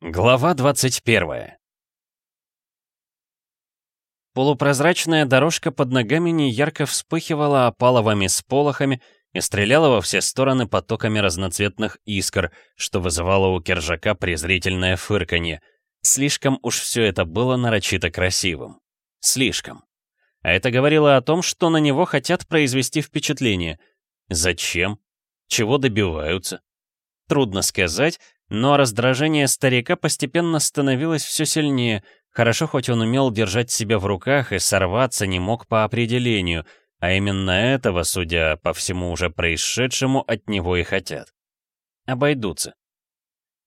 Глава 21 Полупрозрачная дорожка под ногами неярко вспыхивала опаловыми сполохами и стреляла во все стороны потоками разноцветных искр, что вызывало у Кержака презрительное фырканье. Слишком уж все это было нарочито красивым. Слишком. А это говорило о том, что на него хотят произвести впечатление. Зачем? Чего добиваются? Трудно сказать, но раздражение старика постепенно становилось все сильнее. Хорошо, хоть он умел держать себя в руках и сорваться не мог по определению, а именно этого, судя по всему уже происшедшему, от него и хотят. Обойдутся.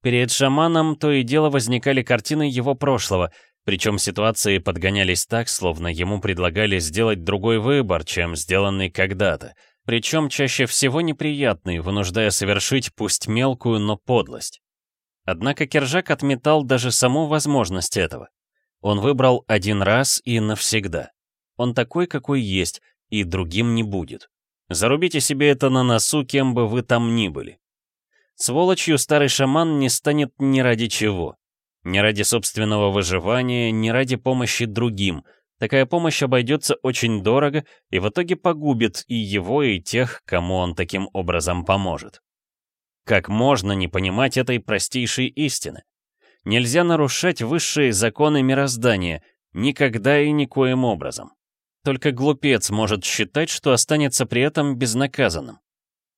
Перед шаманом то и дело возникали картины его прошлого, причем ситуации подгонялись так, словно ему предлагали сделать другой выбор, чем сделанный когда-то, причем чаще всего неприятный, вынуждая совершить пусть мелкую, но подлость. Однако Кержак отметал даже саму возможность этого. Он выбрал один раз и навсегда. Он такой, какой есть, и другим не будет. Зарубите себе это на носу, кем бы вы там ни были. Сволочью старый шаман не станет ни ради чего. Ни ради собственного выживания, ни ради помощи другим. Такая помощь обойдется очень дорого и в итоге погубит и его, и тех, кому он таким образом поможет. Как можно не понимать этой простейшей истины? Нельзя нарушать высшие законы мироздания, никогда и никоим образом. Только глупец может считать, что останется при этом безнаказанным.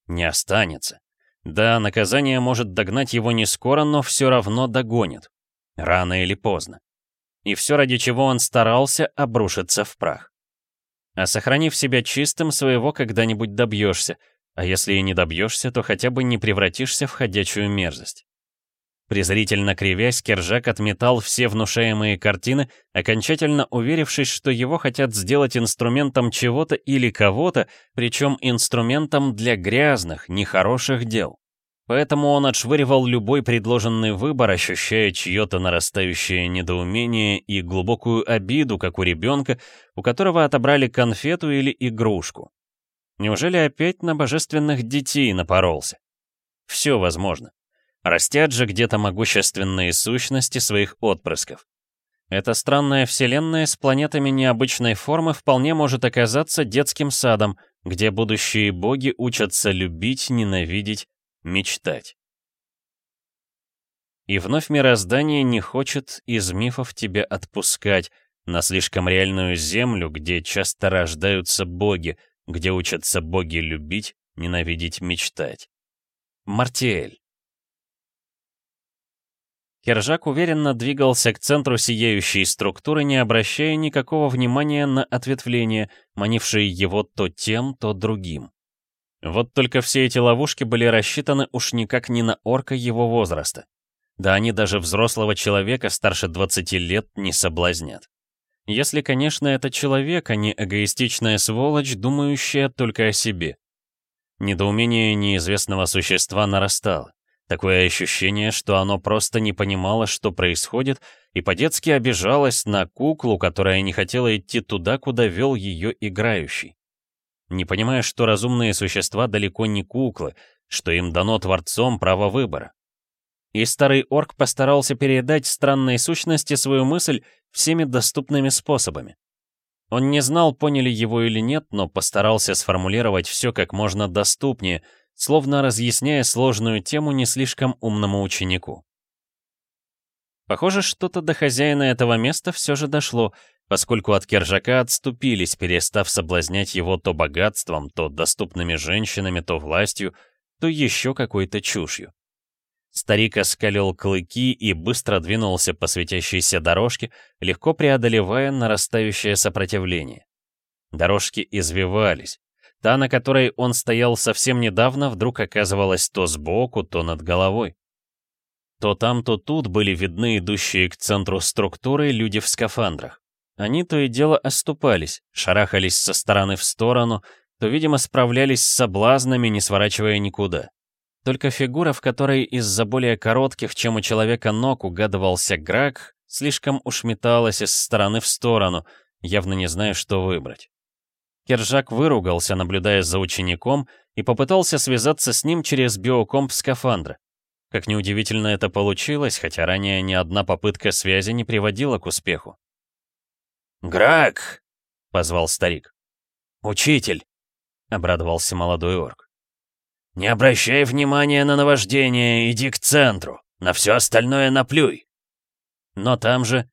Не останется. Да, наказание может догнать его не скоро, но все равно догонит. Рано или поздно. И все, ради чего он старался, обрушится в прах. А сохранив себя чистым, своего когда-нибудь добьешься — а если и не добьешься, то хотя бы не превратишься в ходячую мерзость. Презрительно кривясь, Кержак отметал все внушаемые картины, окончательно уверившись, что его хотят сделать инструментом чего-то или кого-то, причем инструментом для грязных, нехороших дел. Поэтому он отшвыривал любой предложенный выбор, ощущая чье-то нарастающее недоумение и глубокую обиду, как у ребенка, у которого отобрали конфету или игрушку. Неужели опять на божественных детей напоролся? Все возможно. Растят же где-то могущественные сущности своих отпрысков. Эта странная вселенная с планетами необычной формы вполне может оказаться детским садом, где будущие боги учатся любить, ненавидеть, мечтать. И вновь мироздание не хочет из мифов тебя отпускать на слишком реальную землю, где часто рождаются боги, где учатся боги любить, ненавидеть, мечтать. Мартиэль. Кержак уверенно двигался к центру сияющей структуры, не обращая никакого внимания на ответвления, манившие его то тем, то другим. Вот только все эти ловушки были рассчитаны уж никак не на орка его возраста. Да они даже взрослого человека старше 20 лет не соблазнят. Если, конечно, это человек, а не эгоистичная сволочь, думающая только о себе. Недоумение неизвестного существа нарастало. Такое ощущение, что оно просто не понимало, что происходит, и по-детски обижалось на куклу, которая не хотела идти туда, куда вел ее играющий. Не понимая, что разумные существа далеко не куклы, что им дано Творцом право выбора. И старый орк постарался передать странной сущности свою мысль всеми доступными способами. Он не знал, поняли его или нет, но постарался сформулировать все как можно доступнее, словно разъясняя сложную тему не слишком умному ученику. Похоже, что-то до хозяина этого места все же дошло, поскольку от Кержака отступились, перестав соблазнять его то богатством, то доступными женщинами, то властью, то еще какой-то чушью. Старик оскалил клыки и быстро двинулся по светящейся дорожке, легко преодолевая нарастающее сопротивление. Дорожки извивались. Та, на которой он стоял совсем недавно, вдруг оказывалась то сбоку, то над головой. То там, то тут были видны идущие к центру структуры люди в скафандрах. Они то и дело оступались, шарахались со стороны в сторону, то, видимо, справлялись с соблазнами, не сворачивая никуда. Только фигура, в которой из-за более коротких, чем у человека ног, угадывался Грак, слишком уж металась из стороны в сторону, явно не зная, что выбрать. Кержак выругался, наблюдая за учеником, и попытался связаться с ним через биокомп скафандра. Как неудивительно это получилось, хотя ранее ни одна попытка связи не приводила к успеху. «Грак!» — позвал старик. «Учитель!» — обрадовался молодой орк. «Не обращай внимания на наваждение, иди к центру. На все остальное наплюй». «Но там же...»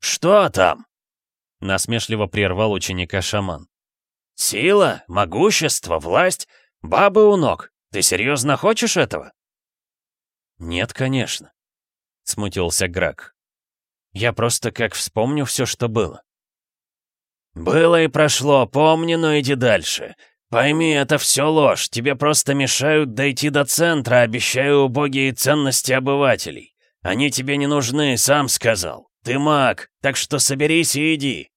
«Что там?» — насмешливо прервал ученика шаман. «Сила, могущество, власть, бабы у ног. Ты серьезно хочешь этого?» «Нет, конечно», — смутился Грак. «Я просто как вспомню все, что было». «Было и прошло, помни, но иди дальше. Пойми, это все ложь, тебе просто мешают дойти до центра, обещаю убогие ценности обывателей. Они тебе не нужны, сам сказал. Ты маг, так что соберись и иди».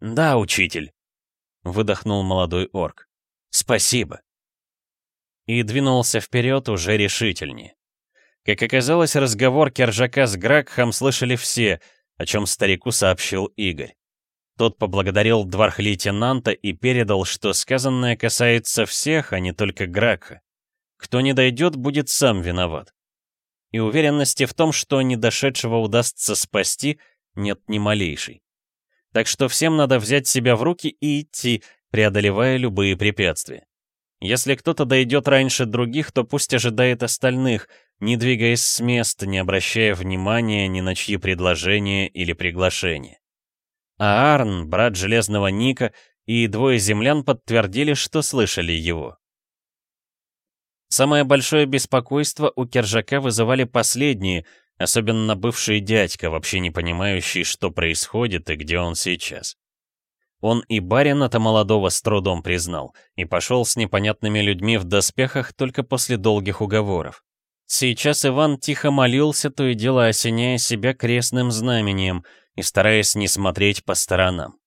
«Да, учитель», — выдохнул молодой орк. «Спасибо». И двинулся вперед уже решительнее. Как оказалось, разговор Кержака с Гракхом слышали все, о чем старику сообщил Игорь. Тот поблагодарил дворх-лейтенанта и передал, что сказанное касается всех, а не только Гракха. Кто не дойдет, будет сам виноват. И уверенности в том, что недошедшего удастся спасти, нет ни малейшей. Так что всем надо взять себя в руки и идти, преодолевая любые препятствия. Если кто-то дойдет раньше других, то пусть ожидает остальных, не двигаясь с места, не обращая внимания ни на чьи предложения или приглашения. А Арн, брат Железного Ника, и двое землян подтвердили, что слышали его. Самое большое беспокойство у Кержака вызывали последние, особенно бывший дядька, вообще не понимающий, что происходит и где он сейчас. Он и барина-то молодого с трудом признал, и пошел с непонятными людьми в доспехах только после долгих уговоров. Сейчас Иван тихо молился, то и дело осеняя себя крестным знамением и стараясь не смотреть по сторонам.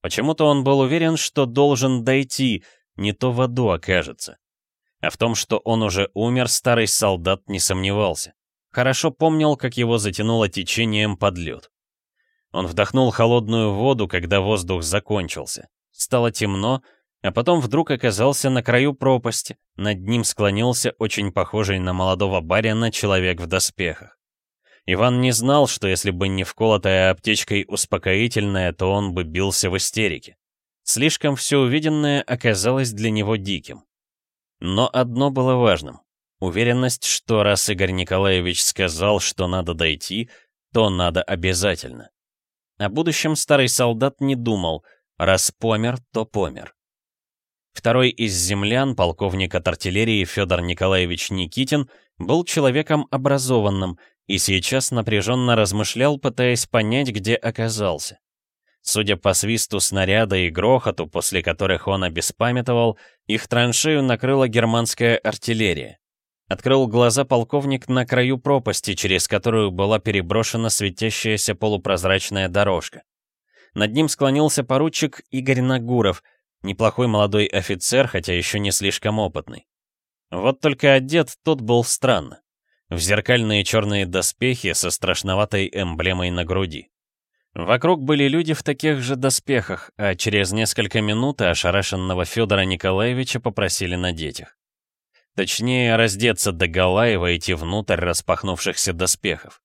Почему-то он был уверен, что должен дойти, не то в аду окажется. А в том, что он уже умер, старый солдат не сомневался. Хорошо помнил, как его затянуло течением под лед. Он вдохнул холодную воду, когда воздух закончился. Стало темно, а потом вдруг оказался на краю пропасти. Над ним склонился очень похожий на молодого барина человек в доспехах. Иван не знал, что если бы не вколотая аптечкой успокоительное, то он бы бился в истерике. Слишком все увиденное оказалось для него диким. Но одно было важным. Уверенность, что раз Игорь Николаевич сказал, что надо дойти, то надо обязательно. О будущем старый солдат не думал, раз помер, то помер. Второй из землян, полковник от артиллерии Федор Николаевич Никитин, был человеком образованным и сейчас напряженно размышлял, пытаясь понять, где оказался. Судя по свисту снаряда и грохоту, после которых он обеспамятовал, их траншею накрыла германская артиллерия. Открыл глаза полковник на краю пропасти, через которую была переброшена светящаяся полупрозрачная дорожка. Над ним склонился поручик Игорь Нагуров — Неплохой молодой офицер, хотя еще не слишком опытный. Вот только одет тот был странно. В зеркальные черные доспехи со страшноватой эмблемой на груди. Вокруг были люди в таких же доспехах, а через несколько минут ошарашенного Федора Николаевича попросили надеть их. Точнее, раздеться до гола и войти внутрь распахнувшихся доспехов.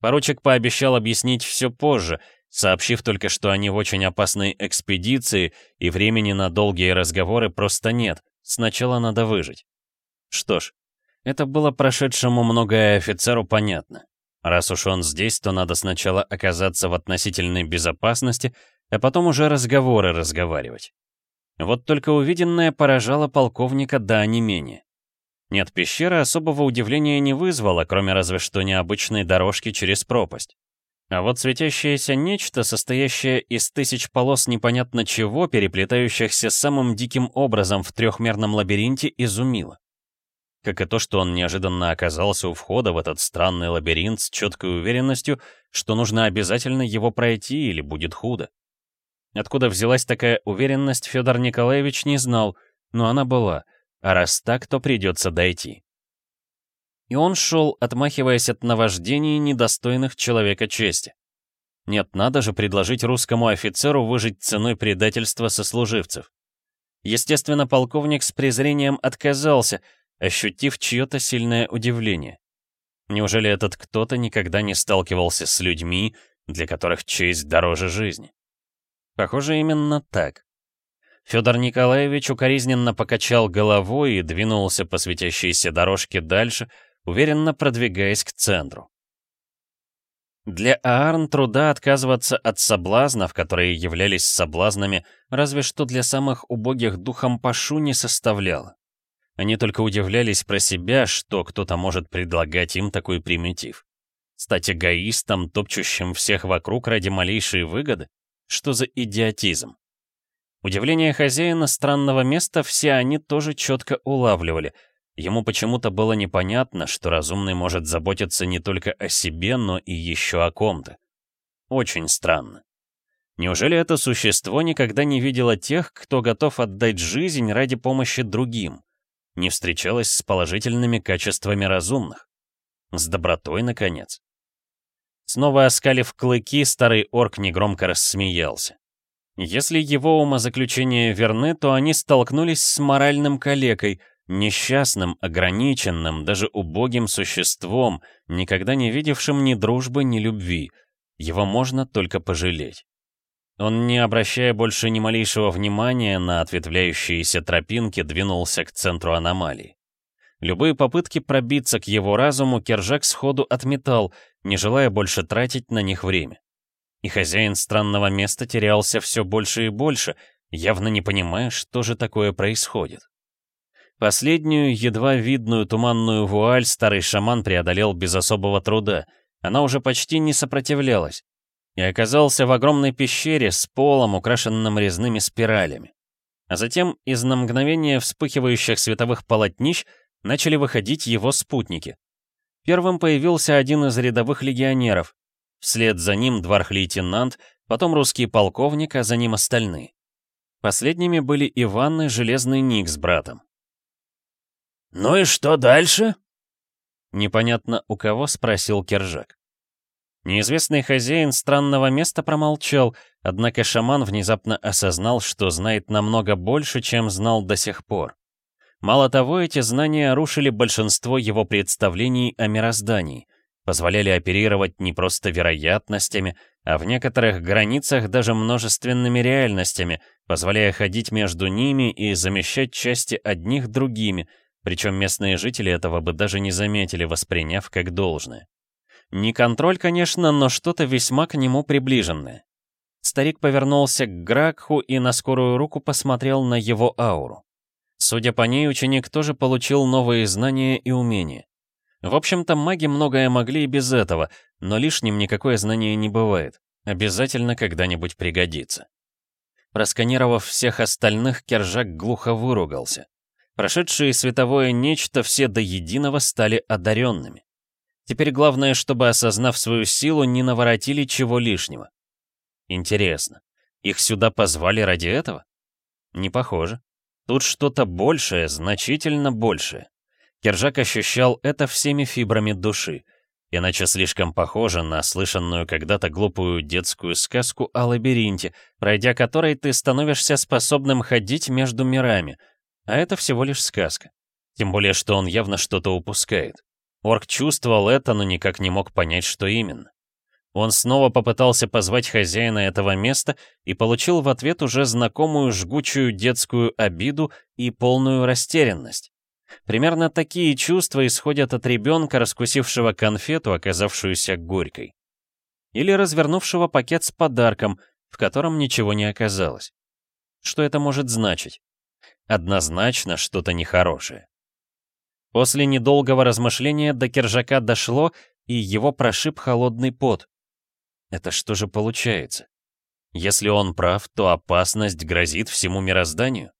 Поручик пообещал объяснить все позже, сообщив только, что они в очень опасной экспедиции, и времени на долгие разговоры просто нет, сначала надо выжить. Что ж, это было прошедшему многое офицеру понятно. Раз уж он здесь, то надо сначала оказаться в относительной безопасности, а потом уже разговоры разговаривать. Вот только увиденное поражало полковника до менее. Нет, пещера особого удивления не вызвала, кроме разве что необычной дорожки через пропасть. А вот светящееся нечто, состоящее из тысяч полос непонятно чего, переплетающихся самым диким образом в трехмерном лабиринте, изумило. Как и то, что он неожиданно оказался у входа в этот странный лабиринт с четкой уверенностью, что нужно обязательно его пройти или будет худо. Откуда взялась такая уверенность, Федор Николаевич не знал, но она была, а раз так, то придется дойти. И он шел, отмахиваясь от наваждений, недостойных человека чести. Нет, надо же предложить русскому офицеру выжить ценой предательства сослуживцев. Естественно, полковник с презрением отказался, ощутив чье-то сильное удивление. Неужели этот кто-то никогда не сталкивался с людьми, для которых честь дороже жизни? Похоже, именно так. Федор Николаевич укоризненно покачал головой и двинулся по светящейся дорожке дальше, уверенно продвигаясь к центру. Для Аарн труда отказываться от соблазнов, которые являлись соблазнами, разве что для самых убогих духом Пашу не составляло. Они только удивлялись про себя, что кто-то может предлагать им такой примитив. Стать эгоистом, топчущим всех вокруг ради малейшей выгоды? Что за идиотизм? Удивление хозяина странного места все они тоже четко улавливали — Ему почему-то было непонятно, что разумный может заботиться не только о себе, но и еще о ком-то. Очень странно. Неужели это существо никогда не видело тех, кто готов отдать жизнь ради помощи другим? Не встречалось с положительными качествами разумных? С добротой, наконец? Снова оскалив клыки, старый орк негромко рассмеялся. Если его умозаключения верны, то они столкнулись с моральным калекой, Несчастным, ограниченным, даже убогим существом, никогда не видевшим ни дружбы, ни любви. Его можно только пожалеть. Он, не обращая больше ни малейшего внимания на ответвляющиеся тропинки, двинулся к центру аномалии. Любые попытки пробиться к его разуму Кержак сходу отметал, не желая больше тратить на них время. И хозяин странного места терялся все больше и больше, явно не понимая, что же такое происходит. Последнюю, едва видную туманную вуаль старый шаман преодолел без особого труда. Она уже почти не сопротивлялась. И оказался в огромной пещере с полом, украшенным резными спиралями. А затем из на мгновение вспыхивающих световых полотнищ начали выходить его спутники. Первым появился один из рядовых легионеров. Вслед за ним дворх-лейтенант, потом русский полковник, а за ним остальные. Последними были Иван и Железный Ник с братом. «Ну и что дальше?» Непонятно у кого спросил Кержак. Неизвестный хозяин странного места промолчал, однако шаман внезапно осознал, что знает намного больше, чем знал до сих пор. Мало того, эти знания рушили большинство его представлений о мироздании, позволяли оперировать не просто вероятностями, а в некоторых границах даже множественными реальностями, позволяя ходить между ними и замещать части одних другими, причем местные жители этого бы даже не заметили, восприняв как должное. Не контроль, конечно, но что-то весьма к нему приближенное. Старик повернулся к Гракху и на скорую руку посмотрел на его ауру. Судя по ней, ученик тоже получил новые знания и умения. В общем-то, маги многое могли и без этого, но лишним никакое знание не бывает. Обязательно когда-нибудь пригодится. Просканировав всех остальных, Кержак глухо выругался. Прошедшие световое нечто все до единого стали одаренными. Теперь главное, чтобы, осознав свою силу, не наворотили чего лишнего. Интересно, их сюда позвали ради этого? Не похоже. Тут что-то большее, значительно большее. Кержак ощущал это всеми фибрами души, иначе слишком похоже на слышанную когда-то глупую детскую сказку о лабиринте, пройдя которой ты становишься способным ходить между мирами — а это всего лишь сказка. Тем более, что он явно что-то упускает. Орк чувствовал это, но никак не мог понять, что именно. Он снова попытался позвать хозяина этого места и получил в ответ уже знакомую жгучую детскую обиду и полную растерянность. Примерно такие чувства исходят от ребенка, раскусившего конфету, оказавшуюся горькой. Или развернувшего пакет с подарком, в котором ничего не оказалось. Что это может значить? Однозначно что-то нехорошее. После недолгого размышления до Кержака дошло, и его прошиб холодный пот. Это что же получается? Если он прав, то опасность грозит всему мирозданию.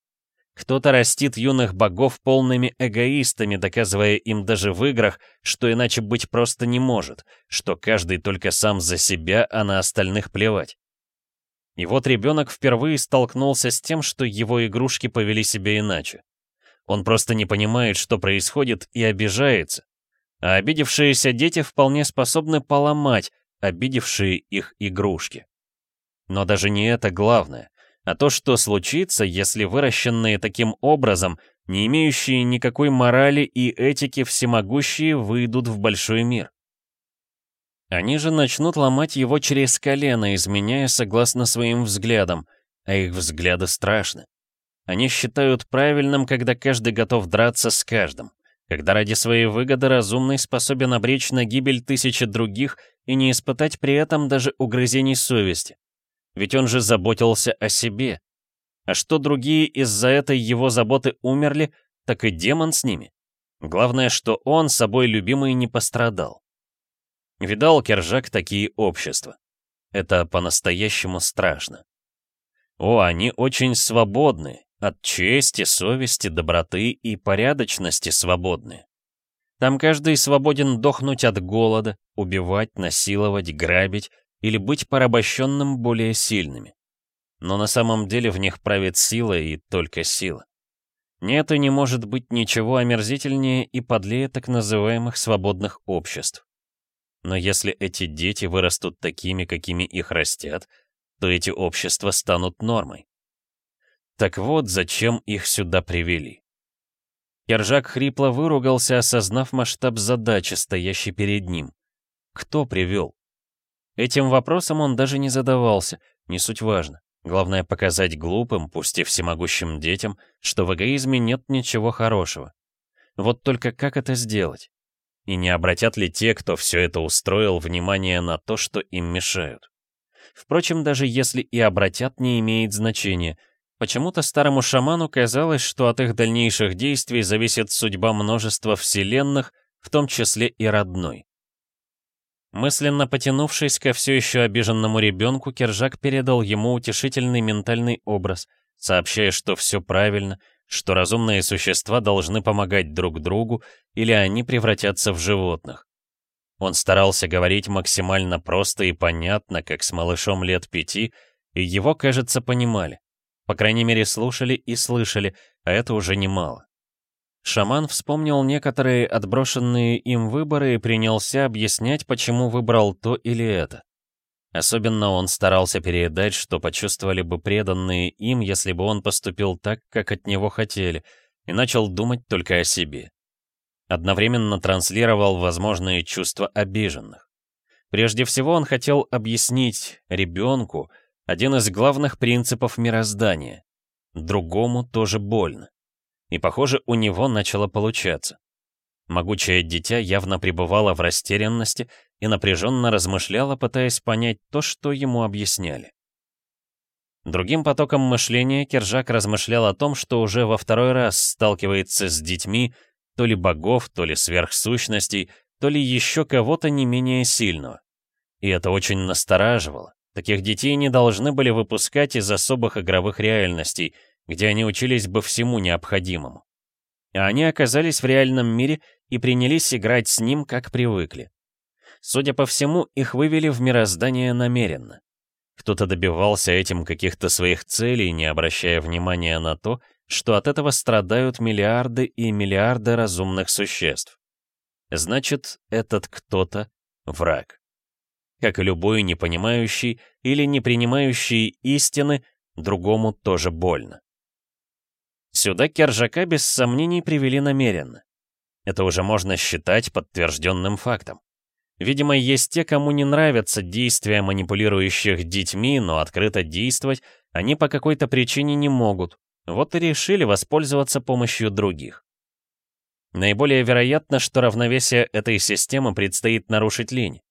Кто-то растит юных богов полными эгоистами, доказывая им даже в играх, что иначе быть просто не может, что каждый только сам за себя, а на остальных плевать. И вот ребенок впервые столкнулся с тем, что его игрушки повели себя иначе. Он просто не понимает, что происходит, и обижается. А обидевшиеся дети вполне способны поломать обидевшие их игрушки. Но даже не это главное, а то, что случится, если выращенные таким образом не имеющие никакой морали и этики всемогущие выйдут в большой мир. Они же начнут ломать его через колено, изменяя согласно своим взглядам, а их взгляды страшны. Они считают правильным, когда каждый готов драться с каждым, когда ради своей выгоды разумный способен обречь на гибель тысячи других и не испытать при этом даже угрызений совести. Ведь он же заботился о себе. А что другие из-за этой его заботы умерли, так и демон с ними. Главное, что он, собой любимый, не пострадал. Видал Кержак такие общества. Это по-настоящему страшно. О, они очень свободны, от чести, совести, доброты и порядочности свободны. Там каждый свободен дохнуть от голода, убивать, насиловать, грабить или быть порабощенным более сильными. Но на самом деле в них правит сила и только сила. Нет и не может быть ничего омерзительнее и подлее так называемых свободных обществ. Но если эти дети вырастут такими, какими их растят, то эти общества станут нормой. Так вот, зачем их сюда привели. Кержак хрипло выругался, осознав масштаб задачи, стоящей перед ним. Кто привел? Этим вопросом он даже не задавался, не суть важно. Главное показать глупым, пусть и всемогущим детям, что в эгоизме нет ничего хорошего. Вот только как это сделать? И не обратят ли те, кто все это устроил, внимание на то, что им мешают? Впрочем, даже если и обратят, не имеет значения. Почему-то старому шаману казалось, что от их дальнейших действий зависит судьба множества вселенных, в том числе и родной. Мысленно потянувшись ко все еще обиженному ребенку, Кержак передал ему утешительный ментальный образ, сообщая, что все правильно, что разумные существа должны помогать друг другу, или они превратятся в животных. Он старался говорить максимально просто и понятно, как с малышом лет пяти, и его, кажется, понимали. По крайней мере, слушали и слышали, а это уже немало. Шаман вспомнил некоторые отброшенные им выборы и принялся объяснять, почему выбрал то или это. Особенно он старался передать, что почувствовали бы преданные им, если бы он поступил так, как от него хотели, и начал думать только о себе. Одновременно транслировал возможные чувства обиженных. Прежде всего он хотел объяснить ребенку один из главных принципов мироздания. Другому тоже больно. И, похоже, у него начало получаться. Могучее дитя явно пребывало в растерянности и напряженно размышляло, пытаясь понять то, что ему объясняли. Другим потоком мышления Кержак размышлял о том, что уже во второй раз сталкивается с детьми, то ли богов, то ли сверхсущностей, то ли еще кого-то не менее сильного. И это очень настораживало. Таких детей не должны были выпускать из особых игровых реальностей — где они учились бы всему необходимому. А они оказались в реальном мире и принялись играть с ним, как привыкли. Судя по всему, их вывели в мироздание намеренно. Кто-то добивался этим каких-то своих целей, не обращая внимания на то, что от этого страдают миллиарды и миллиарды разумных существ. Значит, этот кто-то — враг. Как и любой не понимающий или не принимающий истины, другому тоже больно. Сюда Кержака без сомнений привели намеренно. Это уже можно считать подтвержденным фактом. Видимо, есть те, кому не нравятся действия манипулирующих детьми, но открыто действовать они по какой-то причине не могут. Вот и решили воспользоваться помощью других. Наиболее вероятно, что равновесие этой системы предстоит нарушить лень.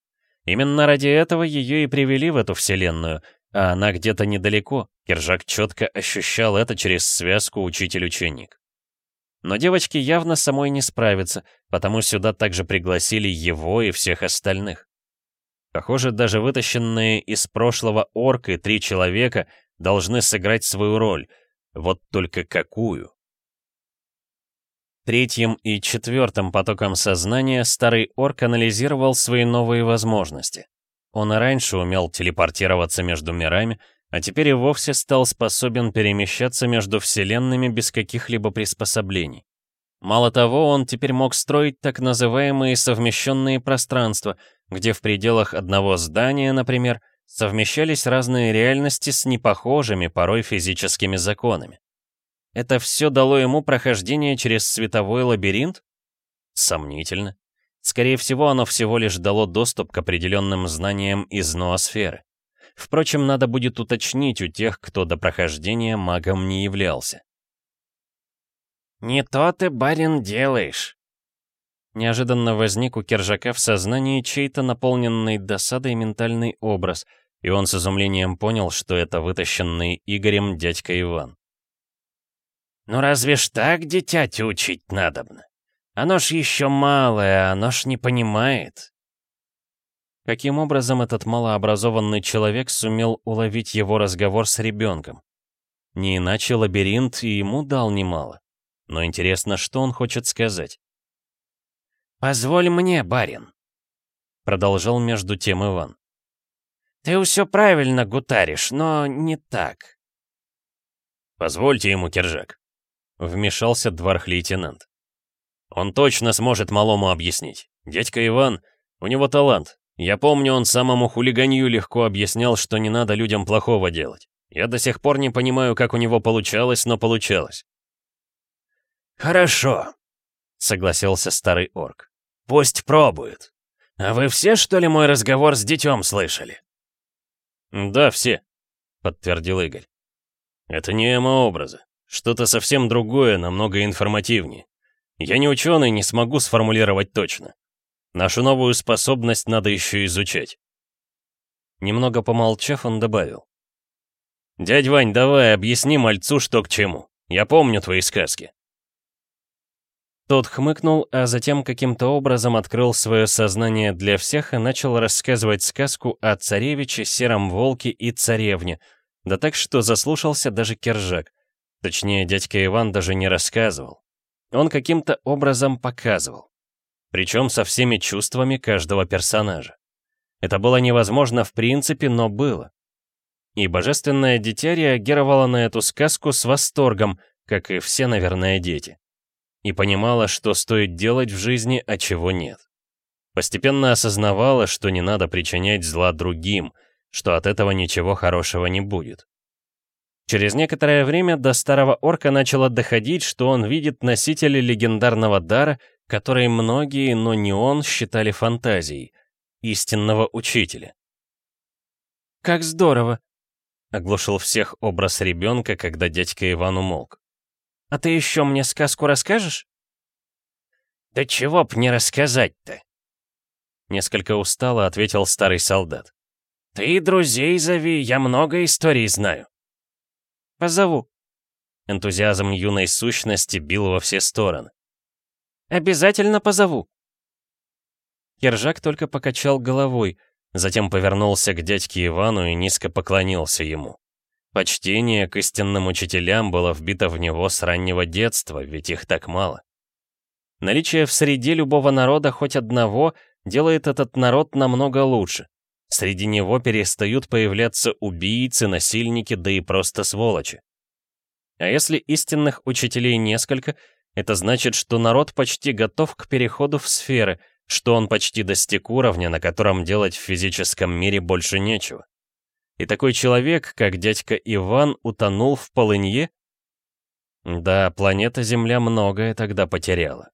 Именно ради этого ее и привели в эту вселенную, а она где-то недалеко, Кержак четко ощущал это через связку учитель-ученик. Но девочке явно самой не справиться, потому сюда также пригласили его и всех остальных. Похоже, даже вытащенные из прошлого орк и три человека должны сыграть свою роль. Вот только какую? Третьим и четвертым потоком сознания старый орк анализировал свои новые возможности. Он раньше умел телепортироваться между мирами, а теперь и вовсе стал способен перемещаться между вселенными без каких-либо приспособлений. Мало того, он теперь мог строить так называемые совмещенные пространства, где в пределах одного здания, например, совмещались разные реальности с непохожими порой физическими законами. Это все дало ему прохождение через световой лабиринт? Сомнительно. Скорее всего, оно всего лишь дало доступ к определенным знаниям из ноосферы. Впрочем, надо будет уточнить у тех, кто до прохождения магом не являлся. «Не то ты, барин, делаешь!» Неожиданно возник у Кержака в сознании чей-то наполненный досадой ментальный образ, и он с изумлением понял, что это вытащенный Игорем дядька Иван. «Ну разве ж так дитяти учить надобно? Оно ж еще малое, оно ж не понимает». Каким образом этот малообразованный человек сумел уловить его разговор с ребенком? Не иначе лабиринт и ему дал немало. Но интересно, что он хочет сказать? «Позволь мне, барин», — продолжал между тем Иван. «Ты все правильно гутаришь, но не так». «Позвольте ему, Кержак», — вмешался дворх-лейтенант. «Он точно сможет малому объяснить. Дядька Иван, у него талант. Я помню, он самому хулиганью легко объяснял, что не надо людям плохого делать. Я до сих пор не понимаю, как у него получалось, но получалось. «Хорошо», — согласился старый орк. «Пусть пробует. А вы все, что ли, мой разговор с детем слышали?» «Да, все», — подтвердил Игорь. «Это не эмо-образы. Что-то совсем другое, намного информативнее. Я не ученый, не смогу сформулировать точно. Нашу новую способность надо еще изучать». Немного помолчав, он добавил. «Дядь Вань, давай, объясни мальцу, что к чему. Я помню твои сказки». Тот хмыкнул, а затем каким-то образом открыл свое сознание для всех и начал рассказывать сказку о царевиче, сером волке и царевне, да так, что заслушался даже Кержак. Точнее, дядька Иван даже не рассказывал. Он каким-то образом показывал. Причем со всеми чувствами каждого персонажа. Это было невозможно в принципе, но было. И божественное дитя реагировало на эту сказку с восторгом, как и все, наверное, дети и понимала, что стоит делать в жизни, а чего нет. Постепенно осознавала, что не надо причинять зла другим, что от этого ничего хорошего не будет. Через некоторое время до старого орка начало доходить, что он видит носителя легендарного дара, который многие, но не он, считали фантазией, истинного учителя. «Как здорово!» — оглушил всех образ ребенка, когда дядька Иван умолк. А ты еще мне сказку расскажешь?» «Да чего б не рассказать-то?» Несколько устало ответил старый солдат. «Ты друзей зови, я много историй знаю». «Позову». Энтузиазм юной сущности бил во все стороны. «Обязательно позову». Кержак только покачал головой, затем повернулся к дядьке Ивану и низко поклонился ему. Почтение к истинным учителям было вбито в него с раннего детства, ведь их так мало. Наличие в среде любого народа хоть одного делает этот народ намного лучше. Среди него перестают появляться убийцы, насильники, да и просто сволочи. А если истинных учителей несколько, это значит, что народ почти готов к переходу в сферы, что он почти достиг уровня, на котором делать в физическом мире больше нечего. И такой человек, как дядька Иван, утонул в полынье? Да, планета Земля многое тогда потеряла.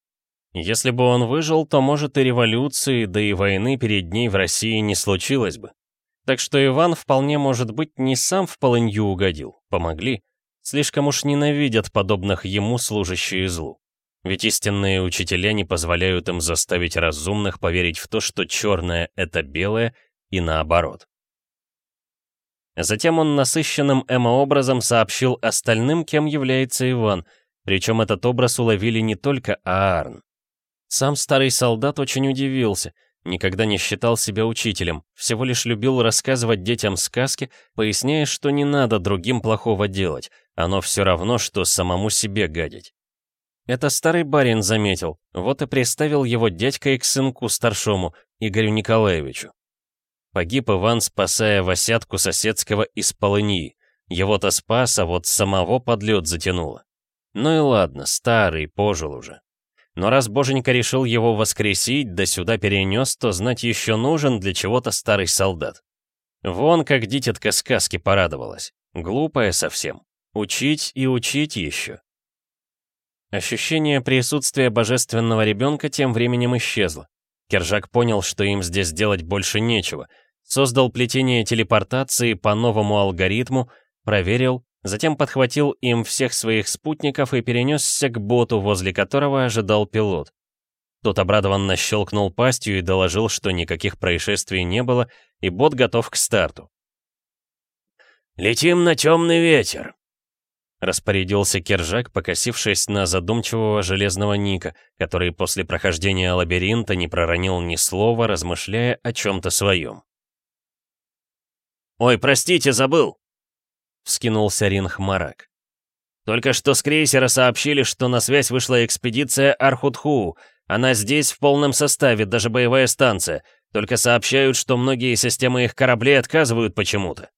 Если бы он выжил, то, может, и революции, да и войны перед ней в России не случилось бы. Так что Иван вполне может быть не сам в полынью угодил, помогли. Слишком уж ненавидят подобных ему служащие злу. Ведь истинные учителя не позволяют им заставить разумных поверить в то, что черное — это белое, и наоборот. Затем он насыщенным эмо-образом сообщил остальным, кем является Иван, причем этот образ уловили не только Аарн. Сам старый солдат очень удивился, никогда не считал себя учителем, всего лишь любил рассказывать детям сказки, поясняя, что не надо другим плохого делать, оно все равно, что самому себе гадить. Это старый барин заметил, вот и приставил его дядькой к сынку старшому, Игорю Николаевичу. Погиб Иван, спасая Васятку соседского из полыньи. Его-то спас, а вот самого под лед затянуло. Ну и ладно, старый, пожил уже. Но раз боженька решил его воскресить, да сюда перенес, то знать еще нужен для чего-то старый солдат. Вон как дитятка сказки порадовалась. Глупая совсем. Учить и учить еще. Ощущение присутствия божественного ребенка тем временем исчезло. Кержак понял, что им здесь делать больше нечего. Создал плетение телепортации по новому алгоритму, проверил, затем подхватил им всех своих спутников и перенесся к боту, возле которого ожидал пилот. Тот обрадованно щелкнул пастью и доложил, что никаких происшествий не было, и бот готов к старту. «Летим на темный ветер», Распорядился Кержак, покосившись на задумчивого железного Ника, который после прохождения лабиринта не проронил ни слова, размышляя о чем-то своем. «Ой, простите, забыл!» — вскинулся Ринх Марак. «Только что с крейсера сообщили, что на связь вышла экспедиция Архутху. Она здесь в полном составе, даже боевая станция. Только сообщают, что многие системы их кораблей отказывают почему-то».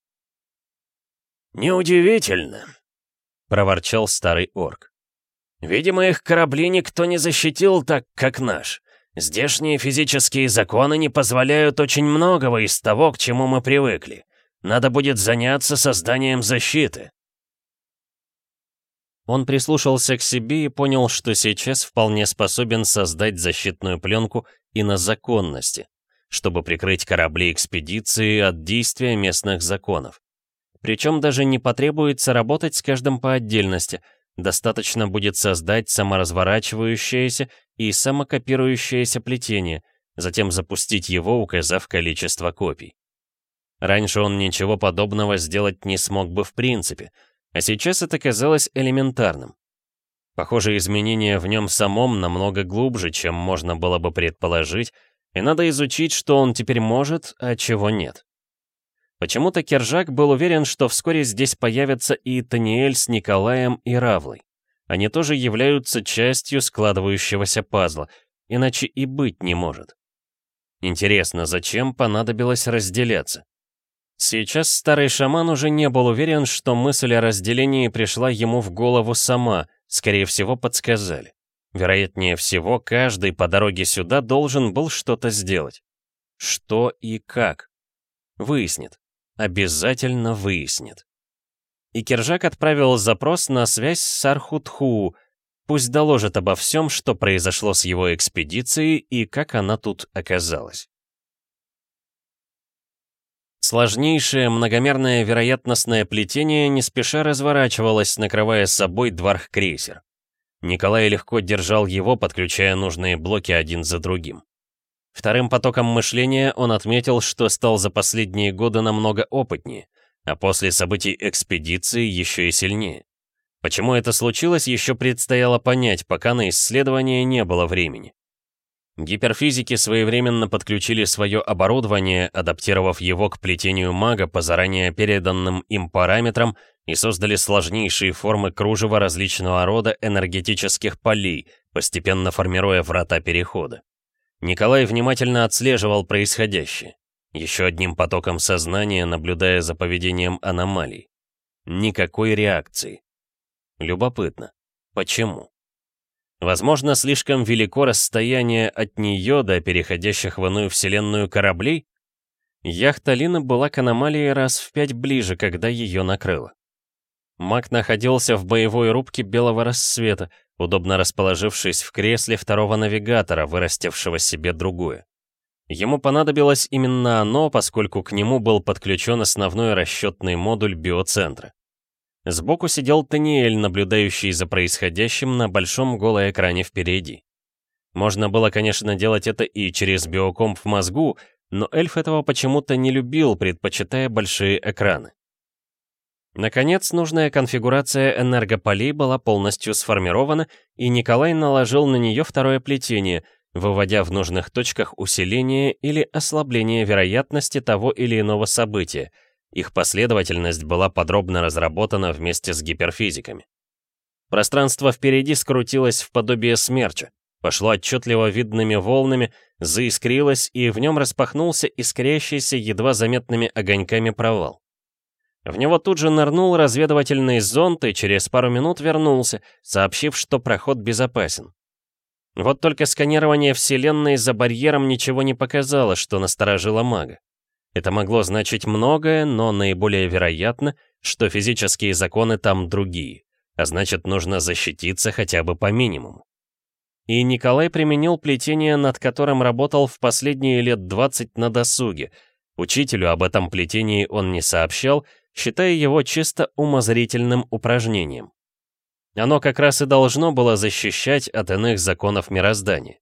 «Неудивительно», — проворчал старый орк. «Видимо, их корабли никто не защитил так, как наш. Здешние физические законы не позволяют очень многого из того, к чему мы привыкли. Надо будет заняться созданием защиты». Он прислушался к себе и понял, что сейчас вполне способен создать защитную пленку и на законности, чтобы прикрыть корабли экспедиции от действия местных законов. Причем даже не потребуется работать с каждым по отдельности, достаточно будет создать саморазворачивающееся и самокопирующееся плетение, затем запустить его, указав количество копий. Раньше он ничего подобного сделать не смог бы в принципе, а сейчас это казалось элементарным. Похоже, изменения в нем самом намного глубже, чем можно было бы предположить, и надо изучить, что он теперь может, а чего нет. Почему-то Кержак был уверен, что вскоре здесь появятся и Таниэль с Николаем и Равлой. Они тоже являются частью складывающегося пазла, иначе и быть не может. Интересно, зачем понадобилось разделяться? Сейчас старый шаман уже не был уверен, что мысль о разделении пришла ему в голову сама, скорее всего, подсказали. Вероятнее всего, каждый по дороге сюда должен был что-то сделать. Что и как? Выяснит. Обязательно выяснит. И Кержак отправил запрос на связь с Архутху, пусть доложит обо всем, что произошло с его экспедицией и как она тут оказалась. Сложнейшее многомерное вероятностное плетение не спеша разворачивалось, накрывая с собой дварх-крейсер. Николай легко держал его, подключая нужные блоки один за другим. Вторым потоком мышления он отметил, что стал за последние годы намного опытнее, а после событий экспедиции еще и сильнее. Почему это случилось, еще предстояло понять, пока на исследование не было времени. Гиперфизики своевременно подключили свое оборудование, адаптировав его к плетению мага по заранее переданным им параметрам и создали сложнейшие формы кружева различного рода энергетических полей, постепенно формируя врата перехода. Николай внимательно отслеживал происходящее, еще одним потоком сознания, наблюдая за поведением аномалий. Никакой реакции. Любопытно. Почему? Возможно, слишком велико расстояние от нее до переходящих в иную вселенную кораблей? Яхта Лины была к аномалии раз в пять ближе, когда ее накрыло. Маг находился в боевой рубке белого рассвета, удобно расположившись в кресле второго навигатора, вырастившего себе другое. Ему понадобилось именно оно, поскольку к нему был подключен основной расчетный модуль биоцентра. Сбоку сидел Таниэль, наблюдающий за происходящим на большом голой экране впереди. Можно было, конечно, делать это и через биокомп в мозгу, но эльф этого почему-то не любил, предпочитая большие экраны. Наконец, нужная конфигурация энергополей была полностью сформирована, и Николай наложил на нее второе плетение, выводя в нужных точках усиление или ослабление вероятности того или иного события. Их последовательность была подробно разработана вместе с гиперфизиками. Пространство впереди скрутилось в подобие смерча, пошло отчетливо видными волнами, заискрилось, и в нем распахнулся искрящийся едва заметными огоньками провал. В него тут же нырнул разведывательный зонд и через пару минут вернулся, сообщив, что проход безопасен. Вот только сканирование Вселенной за барьером ничего не показало, что насторожило мага. Это могло значить многое, но наиболее вероятно, что физические законы там другие. а значит, нужно защититься хотя бы по минимуму. И Николай применил плетение, над которым работал в последние лет 20 на досуге. Учителю об этом плетении он не сообщал, считая его чисто умозрительным упражнением. Оно как раз и должно было защищать от иных законов мироздания.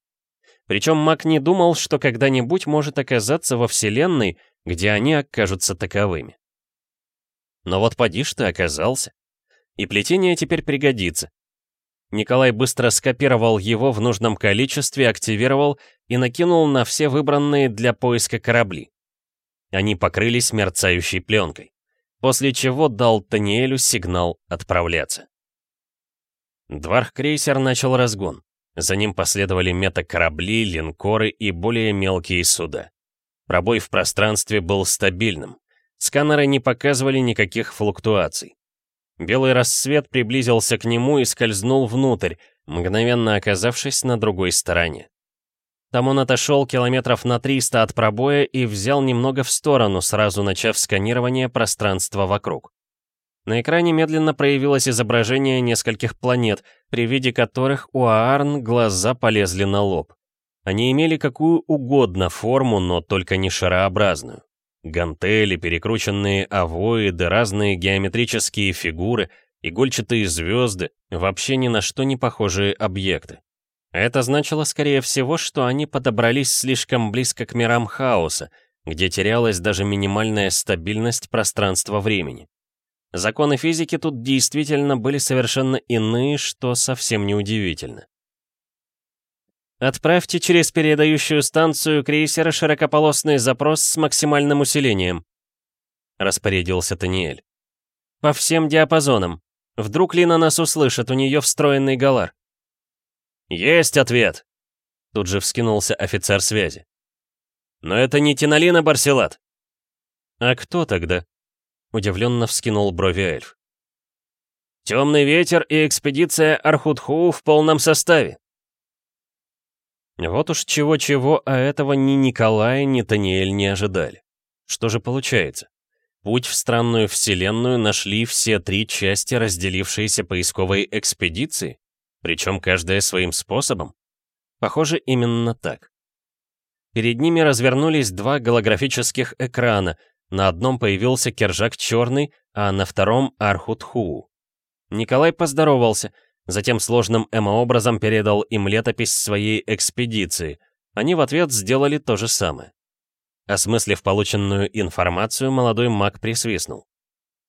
Причем маг не думал, что когда-нибудь может оказаться во Вселенной, где они окажутся таковыми. Но вот поди ж ты оказался. И плетение теперь пригодится. Николай быстро скопировал его в нужном количестве, активировал и накинул на все выбранные для поиска корабли. Они покрылись мерцающей пленкой, после чего дал Таниэлю сигнал отправляться. Дварх-крейсер начал разгон. За ним последовали метакорабли, линкоры и более мелкие суда. Пробой в пространстве был стабильным. Сканеры не показывали никаких флуктуаций. Белый рассвет приблизился к нему и скользнул внутрь, мгновенно оказавшись на другой стороне. Там он отошел километров на 300 от пробоя и взял немного в сторону, сразу начав сканирование пространства вокруг. На экране медленно проявилось изображение нескольких планет, при виде которых у Аарн глаза полезли на лоб. Они имели какую угодно форму, но только не шарообразную. Гантели, перекрученные овоиды, разные геометрические фигуры, игольчатые звезды, вообще ни на что не похожие объекты. Это значило, скорее всего, что они подобрались слишком близко к мирам хаоса, где терялась даже минимальная стабильность пространства-времени. Законы физики тут действительно были совершенно иные, что совсем неудивительно. Отправьте через передающую станцию крейсера широкополосный запрос с максимальным усилением. Распорядился Таниэль. По всем диапазонам. Вдруг Лина нас услышит, у нее встроенный галар. Есть ответ. Тут же вскинулся офицер связи. Но это не Тиналина Барселат. А кто тогда? Удивленно вскинул брови эльф. «Темный ветер и экспедиция Архутху в полном составе». Вот уж чего-чего, а этого ни Николай, ни Таниэль не ожидали. Что же получается? Путь в странную вселенную нашли все три части разделившиеся поисковой экспедиции? Причем каждая своим способом? Похоже, именно так. Перед ними развернулись два голографических экрана, на одном появился Кержак Черный, а на втором — Архутху. Николай поздоровался, затем сложным эмообразом передал им летопись своей экспедиции. Они в ответ сделали то же самое. Осмыслив полученную информацию, молодой маг присвистнул.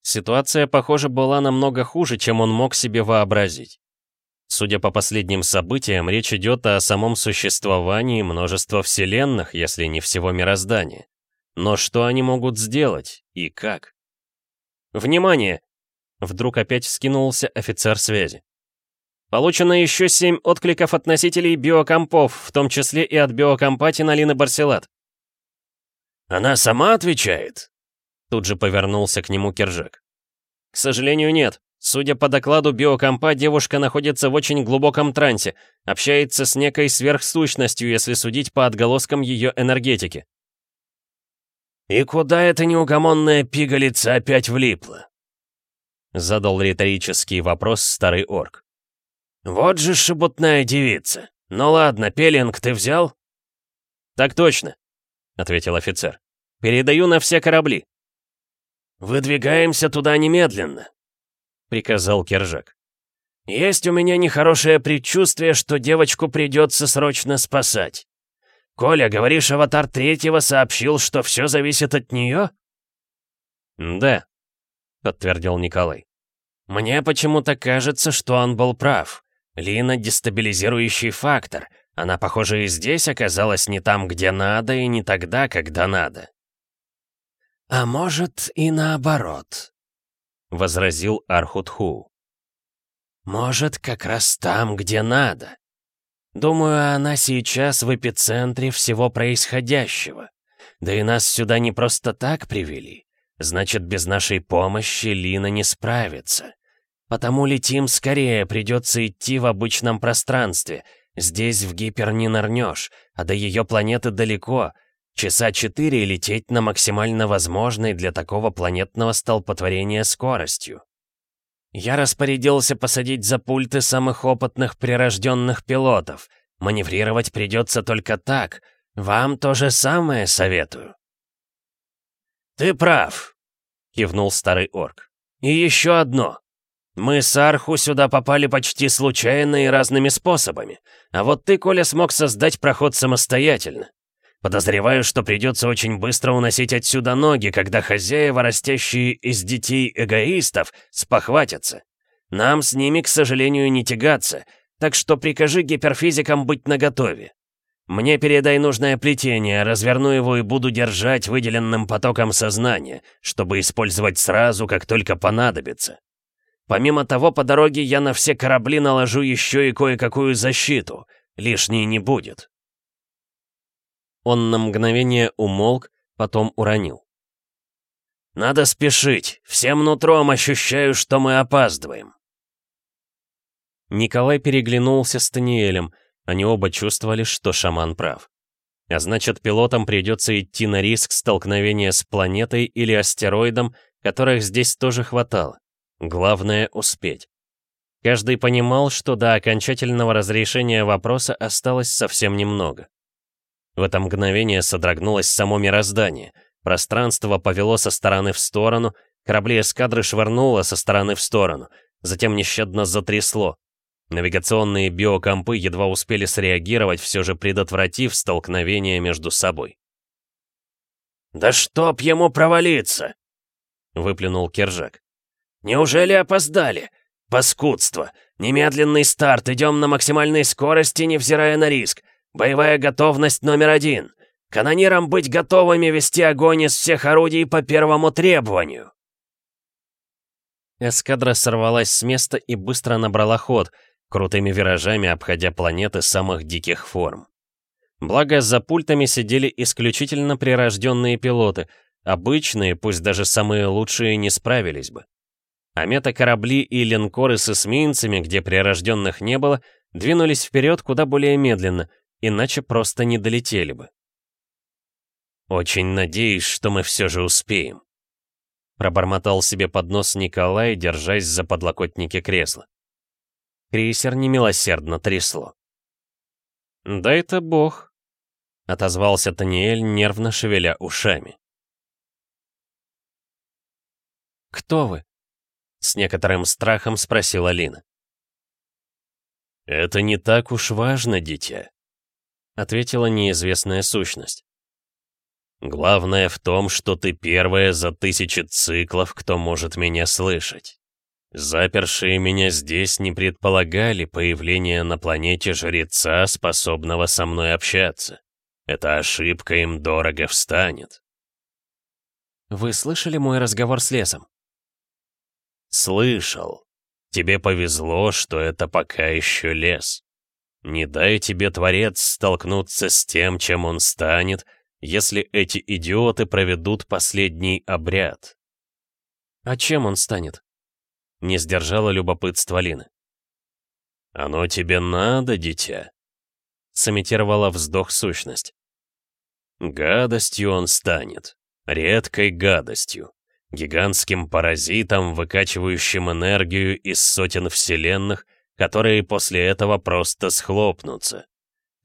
Ситуация, похоже, была намного хуже, чем он мог себе вообразить. Судя по последним событиям, речь идет о самом существовании множества вселенных, если не всего мироздания. Но что они могут сделать и как? «Внимание!» Вдруг опять вскинулся офицер связи. Получено еще семь откликов от носителей биокомпов, в том числе и от биокомпа Тиналины Барселат. «Она сама отвечает?» Тут же повернулся к нему Кержак. «К сожалению, нет. Судя по докладу биокомпа, девушка находится в очень глубоком трансе, общается с некой сверхсущностью, если судить по отголоскам ее энергетики. «И куда эта неугомонная пигалица опять влипла?» Задал риторический вопрос старый орк. «Вот же шебутная девица. Ну ладно, пеленг ты взял?» «Так точно», — ответил офицер. «Передаю на все корабли». «Выдвигаемся туда немедленно», — приказал Кержак. «Есть у меня нехорошее предчувствие, что девочку придется срочно спасать». «Коля, говоришь, аватар третьего сообщил, что все зависит от нее?» «Да», — подтвердил Николай. «Мне почему-то кажется, что он был прав. Лина — дестабилизирующий фактор. Она, похоже, и здесь оказалась не там, где надо, и не тогда, когда надо». «А может, и наоборот», — возразил Архутху. «Может, как раз там, где надо. Думаю, она сейчас в эпицентре всего происходящего. Да и нас сюда не просто так привели. Значит, без нашей помощи Лина не справится. Потому летим скорее, придется идти в обычном пространстве. Здесь в гипер не нырнешь, а до ее планеты далеко. Часа четыре лететь на максимально возможной для такого планетного столпотворения скоростью. Я распорядился посадить за пульты самых опытных прирожденных пилотов. Маневрировать придется только так. Вам то же самое советую. «Ты прав», — кивнул старый орк. «И еще одно. Мы с Арху сюда попали почти случайно и разными способами. А вот ты, Коля, смог создать проход самостоятельно. Подозреваю, что придется очень быстро уносить отсюда ноги, когда хозяева, растящие из детей эгоистов, спохватятся. Нам с ними, к сожалению, не тягаться, так что прикажи гиперфизикам быть наготове. Мне передай нужное плетение, разверну его и буду держать выделенным потоком сознания, чтобы использовать сразу, как только понадобится. Помимо того, по дороге я на все корабли наложу еще и кое-какую защиту. Лишней не будет. Он на мгновение умолк, потом уронил. «Надо спешить. Всем нутром ощущаю, что мы опаздываем». Николай переглянулся с Таниэлем. Они оба чувствовали, что шаман прав. А значит, пилотам придется идти на риск столкновения с планетой или астероидом, которых здесь тоже хватало. Главное — успеть. Каждый понимал, что до окончательного разрешения вопроса осталось совсем немного. В это мгновение содрогнулось само мироздание. Пространство повело со стороны в сторону, корабли эскадры швырнуло со стороны в сторону, затем нещадно затрясло. Навигационные биокомпы едва успели среагировать, все же предотвратив столкновение между собой. «Да чтоб ему провалиться!» — выплюнул Кержак. «Неужели опоздали? Паскудство! Немедленный старт, идем на максимальной скорости, невзирая на риск. Боевая готовность номер один. Канонирам быть готовыми вести огонь из всех орудий по первому требованию». Эскадра сорвалась с места и быстро набрала ход, крутыми виражами обходя планеты самых диких форм. Благо, за пультами сидели исключительно прирожденные пилоты, обычные, пусть даже самые лучшие, не справились бы. А метакорабли и линкоры с эсминцами, где прирожденных не было, двинулись вперед куда более медленно, иначе просто не долетели бы. «Очень надеюсь, что мы все же успеем», — пробормотал себе под нос Николай, держась за подлокотники кресла. Крейсер немилосердно трясло. «Да это бог», — отозвался Таниэль, нервно шевеля ушами. «Кто вы?» С некоторым страхом спросила Лина. «Это не так уж важно, дитя», — ответила неизвестная сущность. «Главное в том, что ты первая за тысячи циклов, кто может меня слышать. Запершие меня здесь не предполагали появления на планете жреца, способного со мной общаться. Эта ошибка им дорого встанет». «Вы слышали мой разговор с лесом?» «Слышал. Тебе повезло, что это пока еще лес. Не дай тебе, Творец, столкнуться с тем, чем он станет, если эти идиоты проведут последний обряд». «А чем он станет?» Не сдержала любопытство Лины. «Оно тебе надо, дитя?» Сымитировала вздох сущность. «Гадостью он станет. Редкой гадостью гигантским паразитом, выкачивающим энергию из сотен вселенных, которые после этого просто схлопнутся.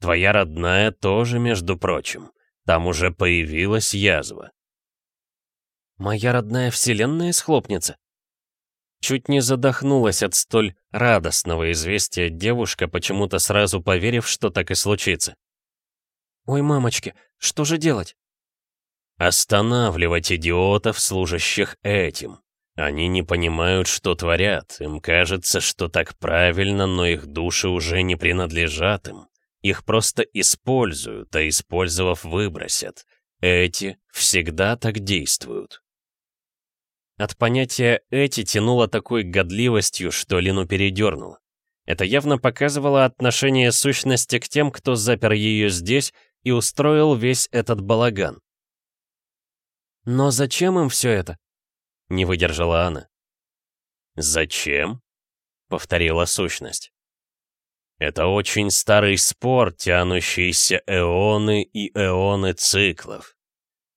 Твоя родная тоже, между прочим. Там уже появилась язва. Моя родная вселенная схлопнется? Чуть не задохнулась от столь радостного известия девушка, почему-то сразу поверив, что так и случится. «Ой, мамочки, что же делать?» Останавливать идиотов, служащих этим. Они не понимают, что творят. Им кажется, что так правильно, но их души уже не принадлежат им. Их просто используют, а использовав, выбросят. Эти всегда так действуют. От понятия «эти» тянуло такой годливостью, что Лину передернуло. Это явно показывало отношение сущности к тем, кто запер ее здесь и устроил весь этот балаган. «Но зачем им все это?» — не выдержала она. «Зачем?» — повторила сущность. «Это очень старый спор, тянущийся эоны и эоны циклов.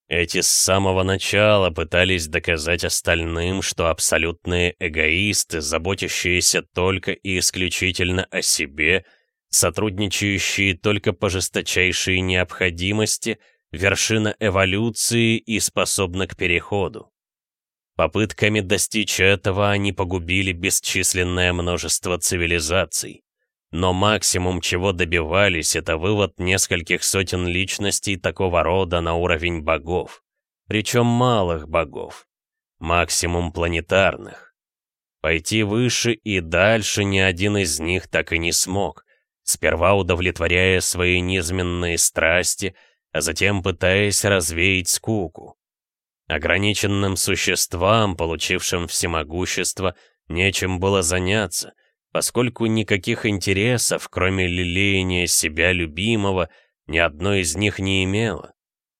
Эти с самого начала пытались доказать остальным, что абсолютные эгоисты, заботящиеся только и исключительно о себе, сотрудничающие только по жесточайшей необходимости, вершина эволюции и способна к переходу. Попытками достичь этого они погубили бесчисленное множество цивилизаций. Но максимум, чего добивались, это вывод нескольких сотен личностей такого рода на уровень богов. Причем малых богов. Максимум планетарных. Пойти выше и дальше ни один из них так и не смог, сперва удовлетворяя свои низменные страсти, а затем пытаясь развеять скуку. Ограниченным существам, получившим всемогущество, нечем было заняться — поскольку никаких интересов, кроме лелеяния себя любимого, ни одно из них не имело.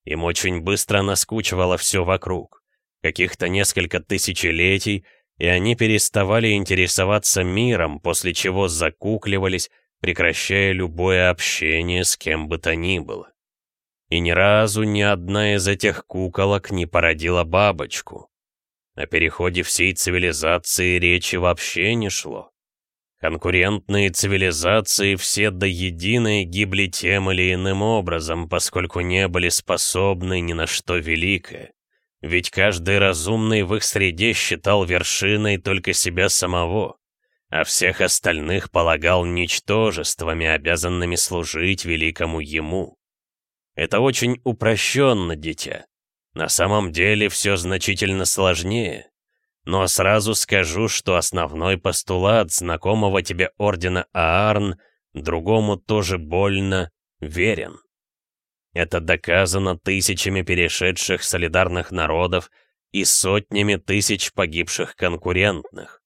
Им очень быстро наскучивало все вокруг. Каких-то несколько тысячелетий, и они переставали интересоваться миром, после чего закукливались, прекращая любое общение с кем бы то ни было. И ни разу ни одна из этих куколок не породила бабочку. О переходе всей цивилизации речи вообще не шло. Конкурентные цивилизации все до единой гибли тем или иным образом, поскольку не были способны ни на что великое. Ведь каждый разумный в их среде считал вершиной только себя самого, а всех остальных полагал ничтожествами, обязанными служить великому ему. Это очень упрощенно, дитя. На самом деле все значительно сложнее. Но сразу скажу, что основной постулат знакомого тебе ордена Аарн другому тоже больно верен. Это доказано тысячами перешедших солидарных народов и сотнями тысяч погибших конкурентных.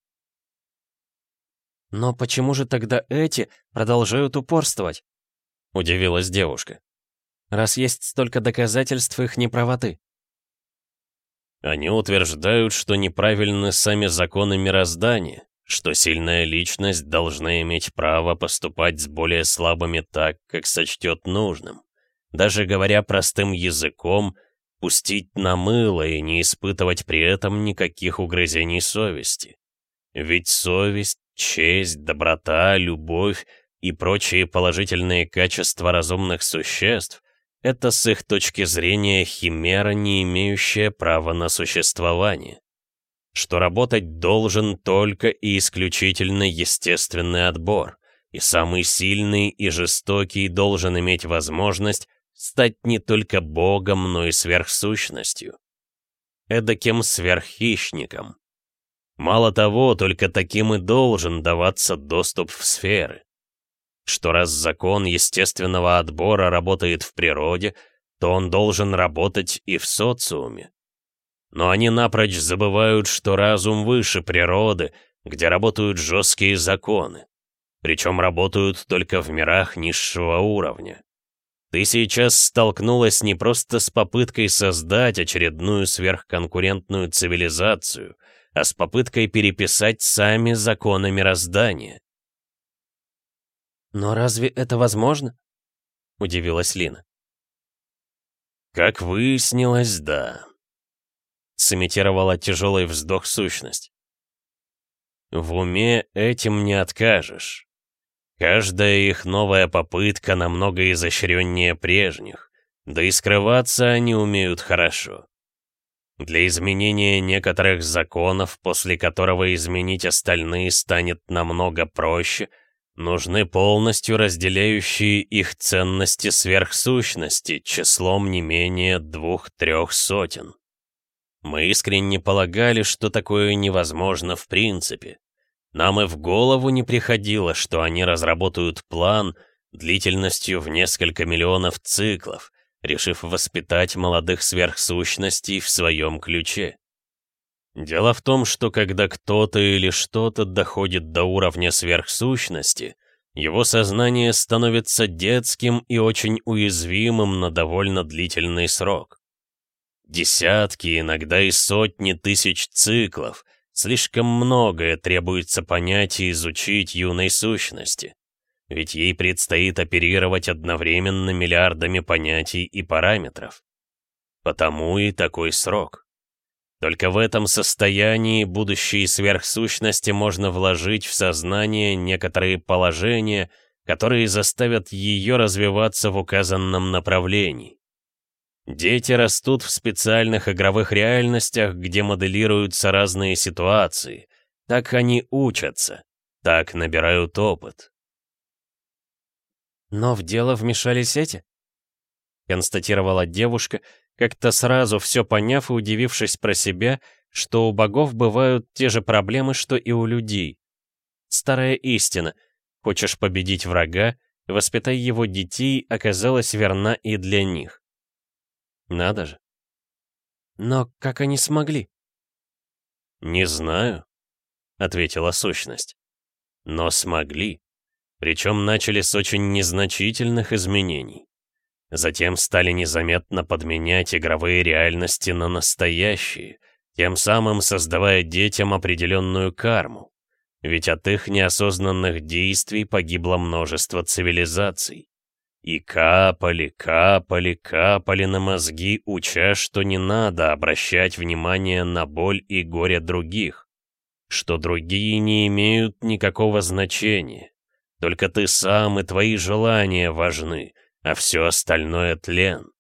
«Но почему же тогда эти продолжают упорствовать?» — удивилась девушка. «Раз есть столько доказательств их неправоты». Они утверждают, что неправильны сами законы мироздания, что сильная личность должна иметь право поступать с более слабыми так, как сочтет нужным. Даже говоря простым языком, пустить на мыло и не испытывать при этом никаких угрызений совести. Ведь совесть, честь, доброта, любовь и прочие положительные качества разумных существ это с их точки зрения химера, не имеющая права на существование. Что работать должен только и исключительно естественный отбор, и самый сильный и жестокий должен иметь возможность стать не только богом, но и сверхсущностью. Эдаким сверххищником. Мало того, только таким и должен даваться доступ в сферы что раз закон естественного отбора работает в природе, то он должен работать и в социуме. Но они напрочь забывают, что разум выше природы, где работают жесткие законы. Причем работают только в мирах низшего уровня. Ты сейчас столкнулась не просто с попыткой создать очередную сверхконкурентную цивилизацию, а с попыткой переписать сами законы мироздания. «Но разве это возможно?» — удивилась Лина. «Как выяснилось, да», — сымитировала тяжелый вздох сущность. «В уме этим не откажешь. Каждая их новая попытка намного изощреннее прежних, да и скрываться они умеют хорошо. Для изменения некоторых законов, после которого изменить остальные станет намного проще — Нужны полностью разделяющие их ценности сверхсущности числом не менее двух-трех сотен. Мы искренне полагали, что такое невозможно в принципе. Нам и в голову не приходило, что они разработают план длительностью в несколько миллионов циклов, решив воспитать молодых сверхсущностей в своем ключе. Дело в том, что когда кто-то или что-то доходит до уровня сверхсущности, его сознание становится детским и очень уязвимым на довольно длительный срок. Десятки, иногда и сотни тысяч циклов, слишком многое требуется понять и изучить юной сущности. Ведь ей предстоит оперировать одновременно миллиардами понятий и параметров. Потому и такой срок. Только в этом состоянии будущие сверхсущности можно вложить в сознание некоторые положения, которые заставят ее развиваться в указанном направлении. Дети растут в специальных игровых реальностях, где моделируются разные ситуации. Так они учатся, так набирают опыт. «Но в дело вмешались эти?» констатировала девушка, как-то сразу все поняв и удивившись про себя, что у богов бывают те же проблемы, что и у людей. Старая истина. Хочешь победить врага, воспитай его детей, оказалась верна и для них. Надо же. Но как они смогли? «Не знаю», — ответила сущность. «Но смогли. Причем начали с очень незначительных изменений. Затем стали незаметно подменять игровые реальности на настоящие, тем самым создавая детям определенную карму. Ведь от их неосознанных действий погибло множество цивилизаций. И капали, капали, капали на мозги, уча, что не надо обращать внимание на боль и горе других, что другие не имеют никакого значения. Только ты сам и твои желания важны, а все остальное тлен.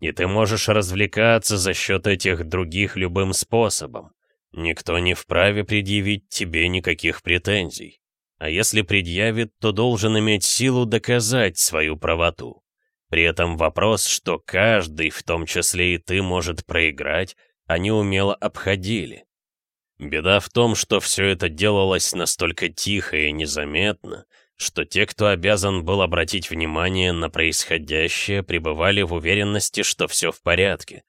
И ты можешь развлекаться за счет этих других любым способом. Никто не вправе предъявить тебе никаких претензий. А если предъявит, то должен иметь силу доказать свою правоту. При этом вопрос, что каждый, в том числе и ты, может проиграть, они умело обходили. Беда в том, что все это делалось настолько тихо и незаметно, что те, кто обязан был обратить внимание на происходящее, пребывали в уверенности, что все в порядке.